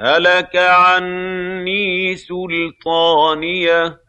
هَلَكَ عَنِّي سُلْطَانِيَهْ